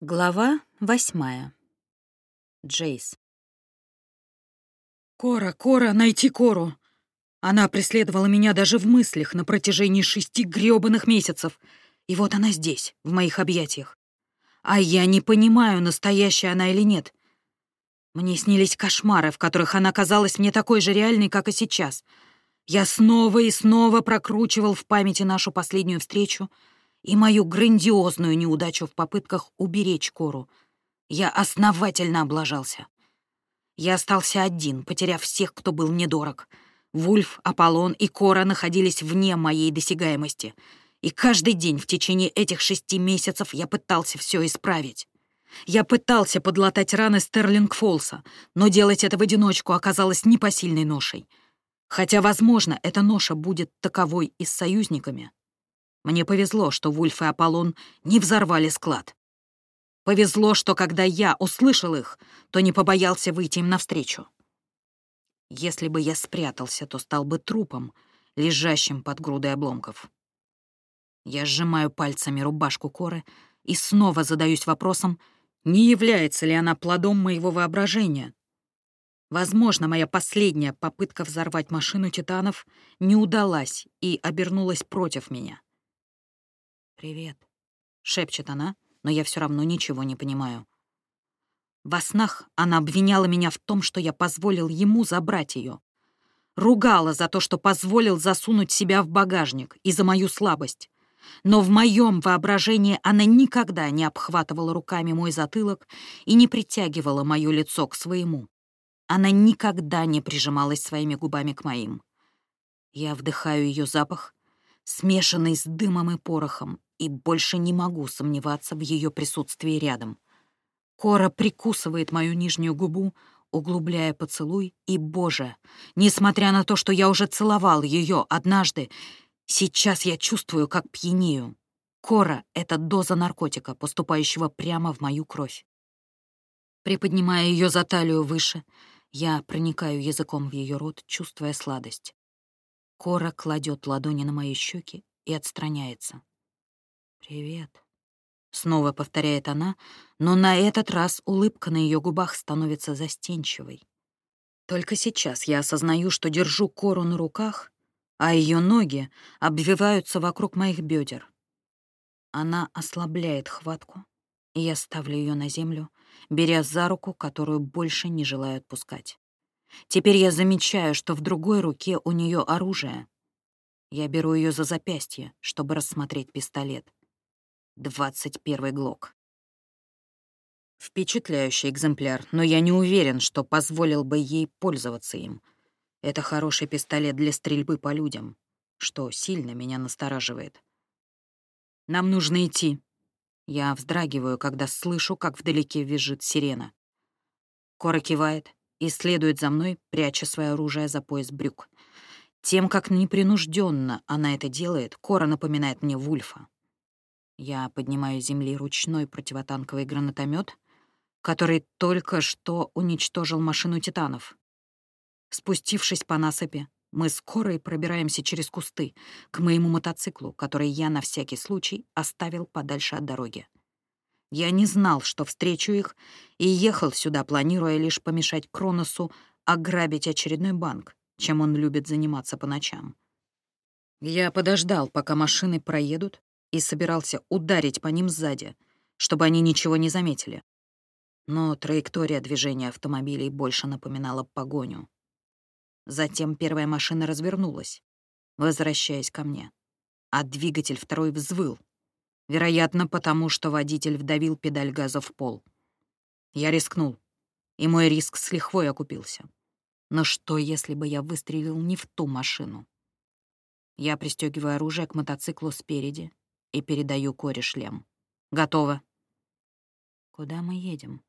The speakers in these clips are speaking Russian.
Глава восьмая. Джейс. «Кора, Кора, найти Кору!» Она преследовала меня даже в мыслях на протяжении шести грёбаных месяцев. И вот она здесь, в моих объятиях. А я не понимаю, настоящая она или нет. Мне снились кошмары, в которых она казалась мне такой же реальной, как и сейчас. Я снова и снова прокручивал в памяти нашу последнюю встречу — и мою грандиозную неудачу в попытках уберечь Кору. Я основательно облажался. Я остался один, потеряв всех, кто был мне дорог. Вульф, Аполлон и Кора находились вне моей досягаемости. И каждый день в течение этих шести месяцев я пытался все исправить. Я пытался подлатать раны Стерлинг-Фолса, но делать это в одиночку оказалось непосильной ношей. Хотя, возможно, эта ноша будет таковой и с союзниками. Мне повезло, что Вульф и Аполлон не взорвали склад. Повезло, что когда я услышал их, то не побоялся выйти им навстречу. Если бы я спрятался, то стал бы трупом, лежащим под грудой обломков. Я сжимаю пальцами рубашку Коры и снова задаюсь вопросом, не является ли она плодом моего воображения. Возможно, моя последняя попытка взорвать машину титанов не удалась и обернулась против меня. «Привет», — шепчет она, но я все равно ничего не понимаю. Во снах она обвиняла меня в том, что я позволил ему забрать ее. Ругала за то, что позволил засунуть себя в багажник и за мою слабость. Но в моем воображении она никогда не обхватывала руками мой затылок и не притягивала мое лицо к своему. Она никогда не прижималась своими губами к моим. Я вдыхаю ее запах, смешанный с дымом и порохом, и больше не могу сомневаться в ее присутствии рядом. Кора прикусывает мою нижнюю губу, углубляя поцелуй, и, боже, несмотря на то, что я уже целовал ее однажды, сейчас я чувствую, как пьянею. Кора — это доза наркотика, поступающего прямо в мою кровь. Приподнимая ее за талию выше, я проникаю языком в ее рот, чувствуя сладость. Кора кладет ладони на мои щеки и отстраняется. «Привет», — снова повторяет она, но на этот раз улыбка на ее губах становится застенчивой. Только сейчас я осознаю, что держу кору на руках, а ее ноги обвиваются вокруг моих бедер. Она ослабляет хватку, и я ставлю ее на землю, беря за руку, которую больше не желаю отпускать. Теперь я замечаю, что в другой руке у нее оружие. Я беру ее за запястье, чтобы рассмотреть пистолет. 21 Глок. Впечатляющий экземпляр, но я не уверен, что позволил бы ей пользоваться им. Это хороший пистолет для стрельбы по людям, что сильно меня настораживает. Нам нужно идти. Я вздрагиваю, когда слышу, как вдалеке визжит сирена. Кора кивает и следует за мной, пряча свое оружие за пояс брюк. Тем, как непринужденно она это делает, Кора напоминает мне Вульфа. Я поднимаю с земли ручной противотанковый гранатомет, который только что уничтожил машину титанов. Спустившись по насыпи, мы скоро и пробираемся через кусты к моему мотоциклу, который я на всякий случай оставил подальше от дороги. Я не знал, что встречу их, и ехал сюда, планируя лишь помешать Кроносу ограбить очередной банк, чем он любит заниматься по ночам. Я подождал, пока машины проедут, и собирался ударить по ним сзади, чтобы они ничего не заметили. Но траектория движения автомобилей больше напоминала погоню. Затем первая машина развернулась, возвращаясь ко мне, а двигатель второй взвыл, вероятно, потому что водитель вдавил педаль газа в пол. Я рискнул, и мой риск с лихвой окупился. Но что, если бы я выстрелил не в ту машину? Я пристегиваю оружие к мотоциклу спереди и передаю Коре шлем. «Готово». «Куда мы едем?»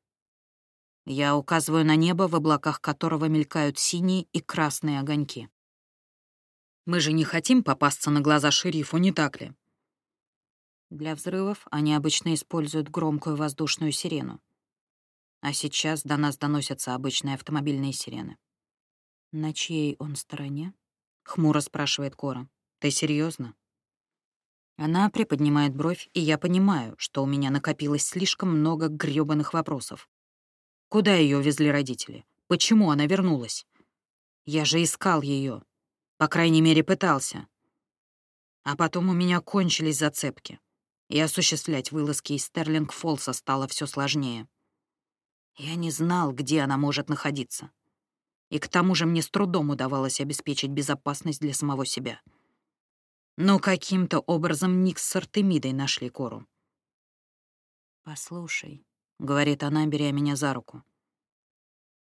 Я указываю на небо, в облаках которого мелькают синие и красные огоньки. «Мы же не хотим попасться на глаза шерифу, не так ли?» Для взрывов они обычно используют громкую воздушную сирену. А сейчас до нас доносятся обычные автомобильные сирены. «На чьей он стороне?» — хмуро спрашивает Кора. «Ты серьезно? Она приподнимает бровь, и я понимаю, что у меня накопилось слишком много грёбаных вопросов. Куда ее везли родители? Почему она вернулась? Я же искал ее, По крайней мере, пытался. А потом у меня кончились зацепки, и осуществлять вылазки из Стерлинг-Фолса стало все сложнее. Я не знал, где она может находиться. И к тому же мне с трудом удавалось обеспечить безопасность для самого себя. Но каким-то образом Никс с Артемидой нашли Кору. «Послушай», — говорит она, беря меня за руку.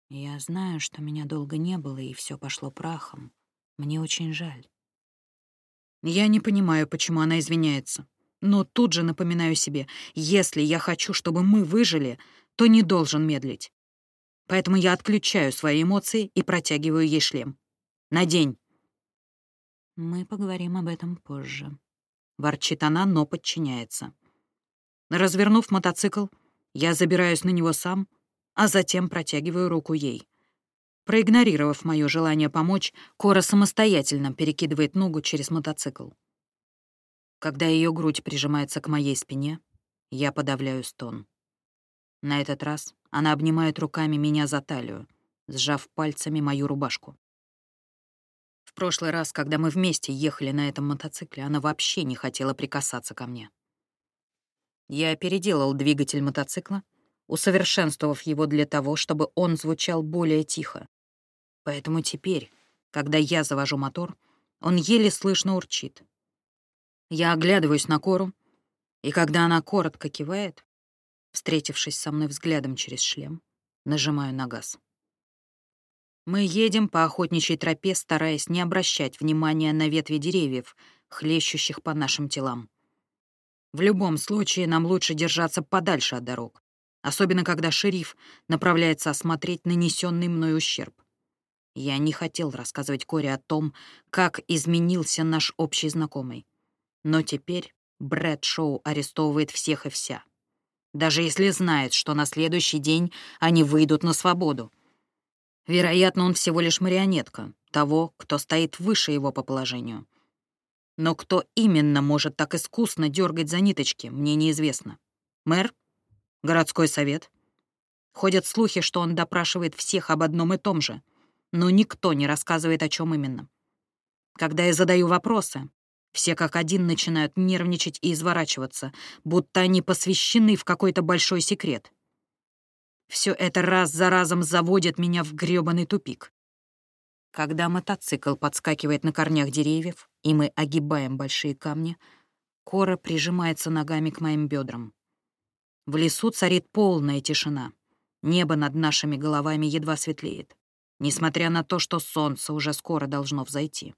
«Я знаю, что меня долго не было, и все пошло прахом. Мне очень жаль». Я не понимаю, почему она извиняется. Но тут же напоминаю себе, если я хочу, чтобы мы выжили, то не должен медлить. Поэтому я отключаю свои эмоции и протягиваю ей шлем. Надень. Мы поговорим об этом позже. Ворчит она, но подчиняется. Развернув мотоцикл, я забираюсь на него сам, а затем протягиваю руку ей. Проигнорировав мое желание помочь, Кора самостоятельно перекидывает ногу через мотоцикл. Когда ее грудь прижимается к моей спине, я подавляю стон. На этот раз она обнимает руками меня за талию, сжав пальцами мою рубашку. В прошлый раз, когда мы вместе ехали на этом мотоцикле, она вообще не хотела прикасаться ко мне. Я переделал двигатель мотоцикла, усовершенствовав его для того, чтобы он звучал более тихо. Поэтому теперь, когда я завожу мотор, он еле слышно урчит. Я оглядываюсь на Кору, и когда она коротко кивает, встретившись со мной взглядом через шлем, нажимаю на газ. Мы едем по охотничьей тропе, стараясь не обращать внимания на ветви деревьев, хлещущих по нашим телам. В любом случае нам лучше держаться подальше от дорог, особенно когда шериф направляется осмотреть нанесенный мной ущерб. Я не хотел рассказывать Коре о том, как изменился наш общий знакомый. Но теперь Брэд Шоу арестовывает всех и вся. Даже если знает, что на следующий день они выйдут на свободу. Вероятно, он всего лишь марионетка того, кто стоит выше его по положению. Но кто именно может так искусно дергать за ниточки, мне неизвестно. Мэр? Городской совет? Ходят слухи, что он допрашивает всех об одном и том же — но никто не рассказывает, о чем именно. Когда я задаю вопросы, все как один начинают нервничать и изворачиваться, будто они посвящены в какой-то большой секрет. Все это раз за разом заводит меня в грёбаный тупик. Когда мотоцикл подскакивает на корнях деревьев, и мы огибаем большие камни, Кора прижимается ногами к моим бедрам. В лесу царит полная тишина. Небо над нашими головами едва светлеет несмотря на то, что солнце уже скоро должно взойти.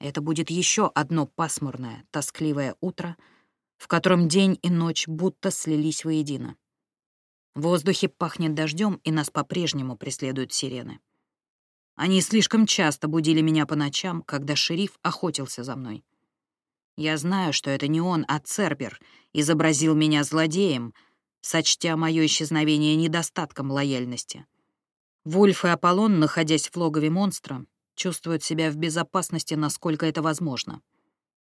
Это будет еще одно пасмурное, тоскливое утро, в котором день и ночь будто слились воедино. В воздухе пахнет дождем, и нас по-прежнему преследуют сирены. Они слишком часто будили меня по ночам, когда шериф охотился за мной. Я знаю, что это не он, а Цербер изобразил меня злодеем, сочтя мое исчезновение недостатком лояльности. Вульф и Аполлон, находясь в логове монстра, чувствуют себя в безопасности, насколько это возможно.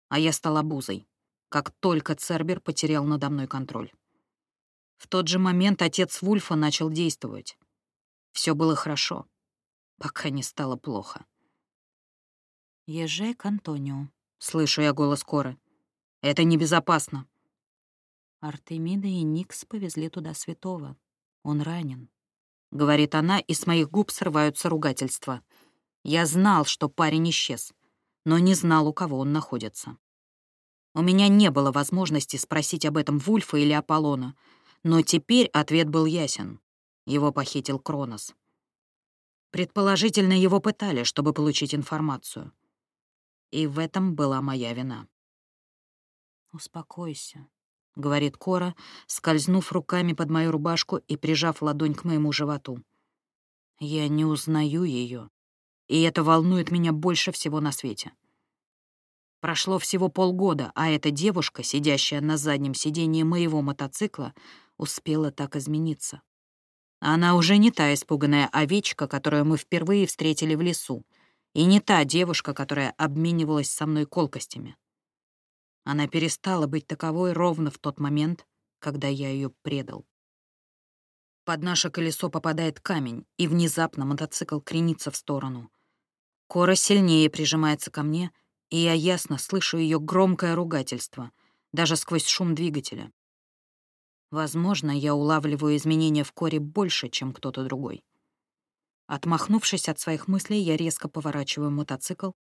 А я стал обузой, как только Цербер потерял надо мной контроль. В тот же момент отец Вульфа начал действовать. Все было хорошо, пока не стало плохо. «Езжай к Антонио», — слышу я голос Коры. «Это небезопасно». Артемида и Никс повезли туда святого. Он ранен. — говорит она, и с моих губ срываются ругательства. Я знал, что парень исчез, но не знал, у кого он находится. У меня не было возможности спросить об этом Вульфа или Аполлона, но теперь ответ был ясен. Его похитил Кронос. Предположительно, его пытали, чтобы получить информацию. И в этом была моя вина. «Успокойся», — говорит Кора, скользнув руками под мою рубашку и прижав ладонь к моему животу. Я не узнаю ее, и это волнует меня больше всего на свете. Прошло всего полгода, а эта девушка, сидящая на заднем сидении моего мотоцикла, успела так измениться. Она уже не та испуганная овечка, которую мы впервые встретили в лесу, и не та девушка, которая обменивалась со мной колкостями. Она перестала быть таковой ровно в тот момент, когда я ее предал. Под наше колесо попадает камень, и внезапно мотоцикл кренится в сторону. Кора сильнее прижимается ко мне, и я ясно слышу ее громкое ругательство, даже сквозь шум двигателя. Возможно, я улавливаю изменения в Коре больше, чем кто-то другой. Отмахнувшись от своих мыслей, я резко поворачиваю мотоцикл,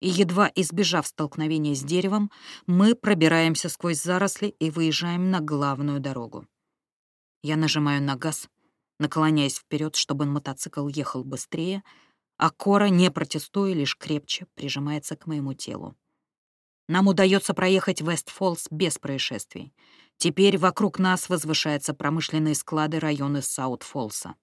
и, едва избежав столкновения с деревом, мы пробираемся сквозь заросли и выезжаем на главную дорогу. Я нажимаю на газ, наклоняясь вперед, чтобы мотоцикл ехал быстрее, а Кора, не протестуя, лишь крепче прижимается к моему телу. Нам удается проехать Вестфолс без происшествий. Теперь вокруг нас возвышаются промышленные склады района Саут-Фолса.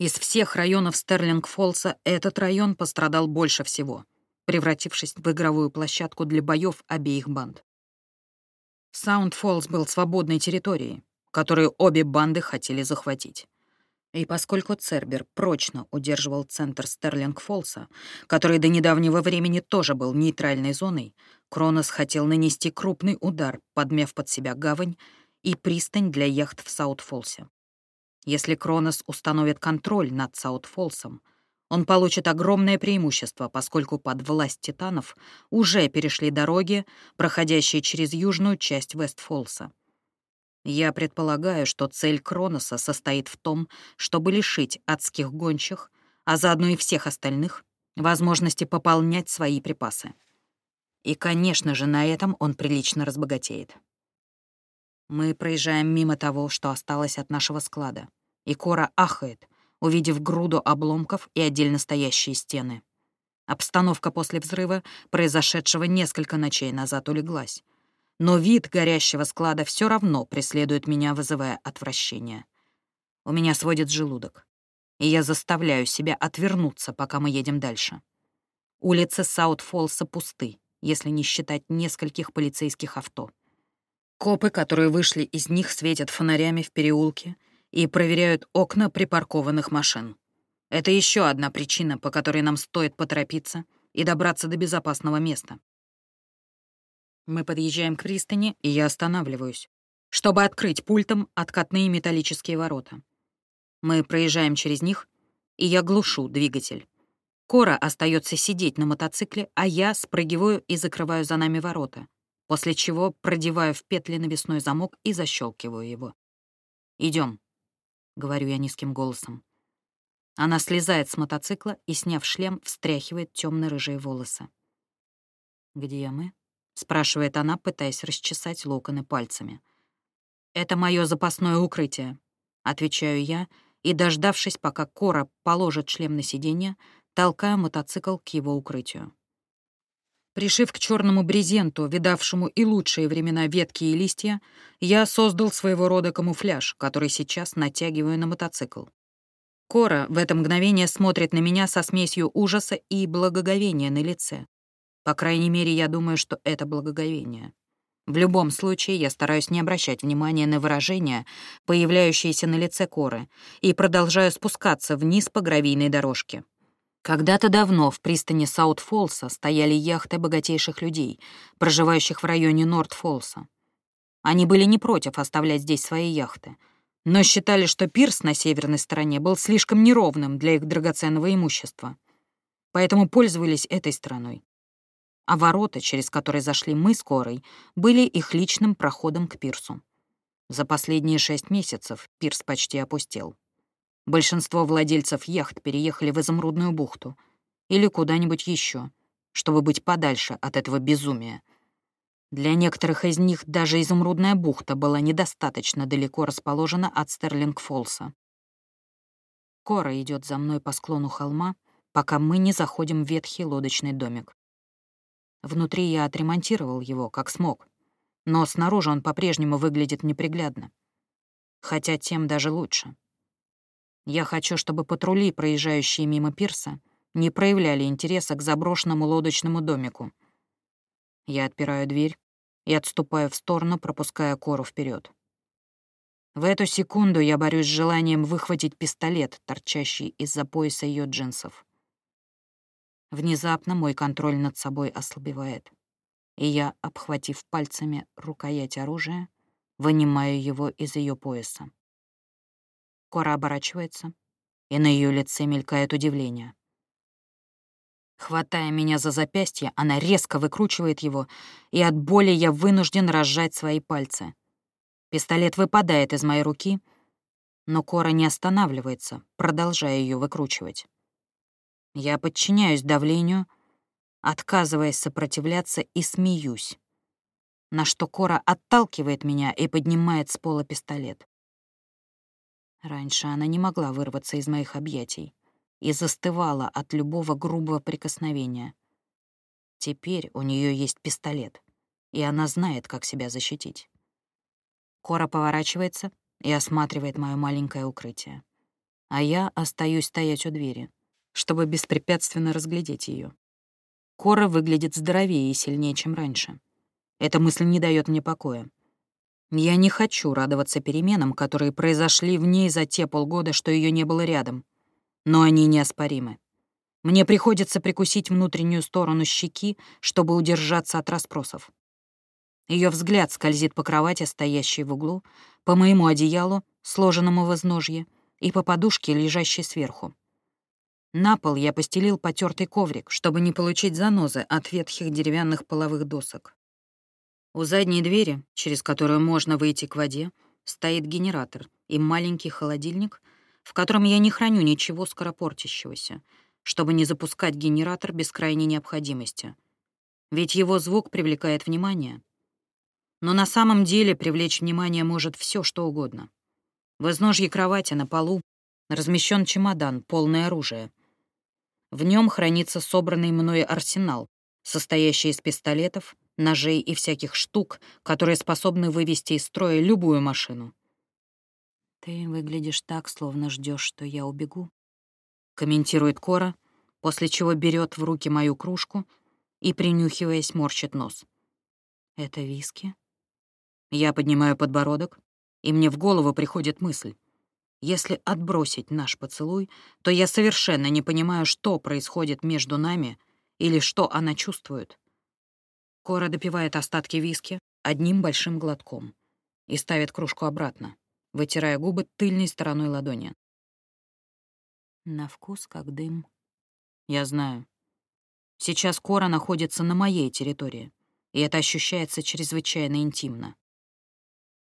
Из всех районов Стерлинг-Фолса этот район пострадал больше всего, превратившись в игровую площадку для боев обеих банд. Саут-Фолс был свободной территорией, которую обе банды хотели захватить. И поскольку Цербер прочно удерживал центр Стерлинг-Фолса, который до недавнего времени тоже был нейтральной зоной, Кронос хотел нанести крупный удар, подмяв под себя гавань и пристань для яхт в Саут-Фолсе. Если Кронос установит контроль над Саут-Фолсом, он получит огромное преимущество, поскольку под власть титанов уже перешли дороги, проходящие через южную часть Вестфолса. Я предполагаю, что цель Кроноса состоит в том, чтобы лишить адских гончих, а заодно и всех остальных, возможности пополнять свои припасы. И, конечно же, на этом он прилично разбогатеет. Мы проезжаем мимо того, что осталось от нашего склада, и Кора ахает, увидев груду обломков и отдельно стоящие стены. Обстановка после взрыва, произошедшего несколько ночей назад, улеглась, но вид горящего склада все равно преследует меня, вызывая отвращение. У меня сводит желудок, и я заставляю себя отвернуться, пока мы едем дальше. Улицы Саут-Фолса пусты, если не считать нескольких полицейских авто. Копы, которые вышли из них, светят фонарями в переулке и проверяют окна припаркованных машин. Это еще одна причина, по которой нам стоит поторопиться и добраться до безопасного места. Мы подъезжаем к пристани, и я останавливаюсь, чтобы открыть пультом откатные металлические ворота. Мы проезжаем через них, и я глушу двигатель. Кора остается сидеть на мотоцикле, а я спрыгиваю и закрываю за нами ворота, после чего продеваю в петли навесной замок и защелкиваю его. Идем, говорю я низким голосом. Она слезает с мотоцикла и, сняв шлем, встряхивает темно-рыжие волосы. «Где мы?» — спрашивает она, пытаясь расчесать локоны пальцами. «Это мое запасное укрытие», — отвечаю я, и, дождавшись, пока Кора положит шлем на сиденье, толкаю мотоцикл к его укрытию. Пришив к черному брезенту, видавшему и лучшие времена ветки и листья, я создал своего рода камуфляж, который сейчас натягиваю на мотоцикл. Кора в это мгновение смотрит на меня со смесью ужаса и благоговения на лице. По крайней мере, я думаю, что это благоговение. В любом случае, я стараюсь не обращать внимания на выражения, появляющиеся на лице Коры, и продолжаю спускаться вниз по гравийной дорожке. Когда-то давно в пристани Саут-Фолса стояли яхты богатейших людей, проживающих в районе Норт-Фолса. Они были не против оставлять здесь свои яхты, но считали, что пирс на северной стороне был слишком неровным для их драгоценного имущества. Поэтому пользовались этой стороной а ворота, через которые зашли мы с Корой, были их личным проходом к пирсу. За последние шесть месяцев пирс почти опустел. Большинство владельцев яхт переехали в Изумрудную бухту или куда-нибудь еще, чтобы быть подальше от этого безумия. Для некоторых из них даже Изумрудная бухта была недостаточно далеко расположена от Стерлинг-Фолса. Кора идет за мной по склону холма, пока мы не заходим в ветхий лодочный домик. Внутри я отремонтировал его, как смог. Но снаружи он по-прежнему выглядит неприглядно. Хотя тем даже лучше. Я хочу, чтобы патрули, проезжающие мимо пирса, не проявляли интереса к заброшенному лодочному домику. Я отпираю дверь и отступаю в сторону, пропуская Кору вперед. В эту секунду я борюсь с желанием выхватить пистолет, торчащий из-за пояса ее джинсов. Внезапно мой контроль над собой ослабевает. и я, обхватив пальцами рукоять оружия, вынимаю его из ее пояса. Кора оборачивается, и на ее лице мелькает удивление. Хватая меня за запястье, она резко выкручивает его, и от боли я вынужден разжать свои пальцы. Пистолет выпадает из моей руки, но Кора не останавливается, продолжая ее выкручивать. Я подчиняюсь давлению, отказываясь сопротивляться, и смеюсь, на что Кора отталкивает меня и поднимает с пола пистолет. Раньше она не могла вырваться из моих объятий и застывала от любого грубого прикосновения. Теперь у нее есть пистолет, и она знает, как себя защитить. Кора поворачивается и осматривает мое маленькое укрытие. А я остаюсь стоять у двери, чтобы беспрепятственно разглядеть ее. Кора выглядит здоровее и сильнее, чем раньше. Эта мысль не дает мне покоя. Я не хочу радоваться переменам, которые произошли в ней за те полгода, что ее не было рядом но они неоспоримы. Мне приходится прикусить внутреннюю сторону щеки, чтобы удержаться от расспросов. Ее взгляд скользит по кровати, стоящей в углу, по моему одеялу, сложенному в изножье, и по подушке, лежащей сверху. На пол я постелил потертый коврик, чтобы не получить занозы от ветхих деревянных половых досок. У задней двери, через которую можно выйти к воде, стоит генератор и маленький холодильник — в котором я не храню ничего скоропортящегося, чтобы не запускать генератор без крайней необходимости. Ведь его звук привлекает внимание. Но на самом деле привлечь внимание может все, что угодно. В изножье кровати на полу размещен чемодан, полный оружия. В нем хранится собранный мной арсенал, состоящий из пистолетов, ножей и всяких штук, которые способны вывести из строя любую машину. «Ты выглядишь так, словно ждешь, что я убегу», — комментирует Кора, после чего берет в руки мою кружку и, принюхиваясь, морщит нос. «Это виски?» Я поднимаю подбородок, и мне в голову приходит мысль. Если отбросить наш поцелуй, то я совершенно не понимаю, что происходит между нами или что она чувствует. Кора допивает остатки виски одним большим глотком и ставит кружку обратно вытирая губы тыльной стороной ладони. На вкус как дым. Я знаю. Сейчас Кора находится на моей территории, и это ощущается чрезвычайно интимно.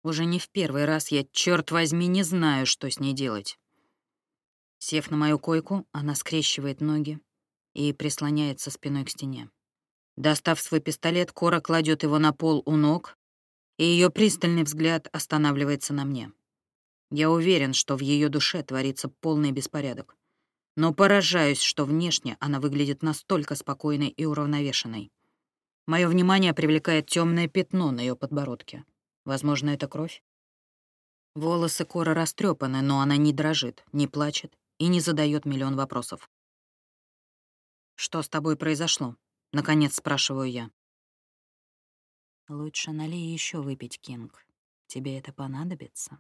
Уже не в первый раз я, черт возьми, не знаю, что с ней делать. Сев на мою койку, она скрещивает ноги и прислоняется спиной к стене. Достав свой пистолет, Кора кладет его на пол у ног, и ее пристальный взгляд останавливается на мне. Я уверен, что в ее душе творится полный беспорядок. Но поражаюсь, что внешне она выглядит настолько спокойной и уравновешенной. Мое внимание привлекает темное пятно на ее подбородке. Возможно, это кровь? Волосы Кора растрепаны, но она не дрожит, не плачет и не задает миллион вопросов. «Что с тобой произошло?» — наконец спрашиваю я. «Лучше налей еще выпить, Кинг. Тебе это понадобится?»